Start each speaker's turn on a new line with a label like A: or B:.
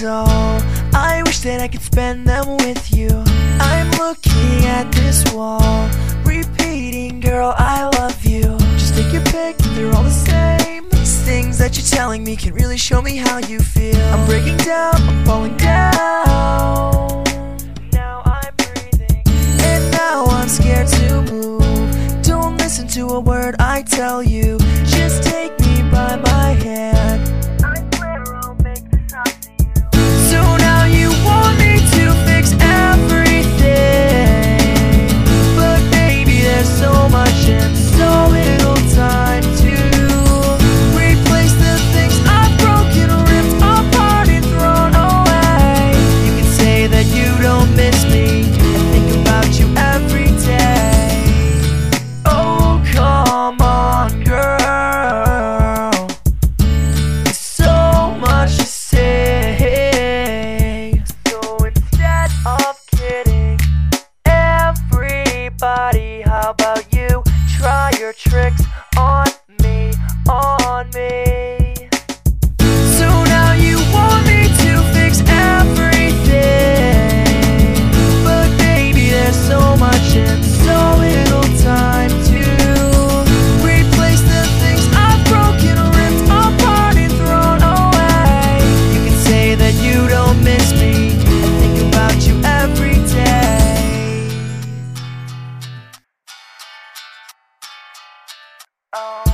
A: So I wish that I could spend them with you. I'm looking at this wall, repeating, girl, I love you. Just take your pick, they're all the same. These things that you're telling me can really show me how you feel. I'm breaking down, I'm falling down. Now I'm breathing, and now I'm scared to move. Don't listen to a word I tell you. Just take me by my hand. Oh.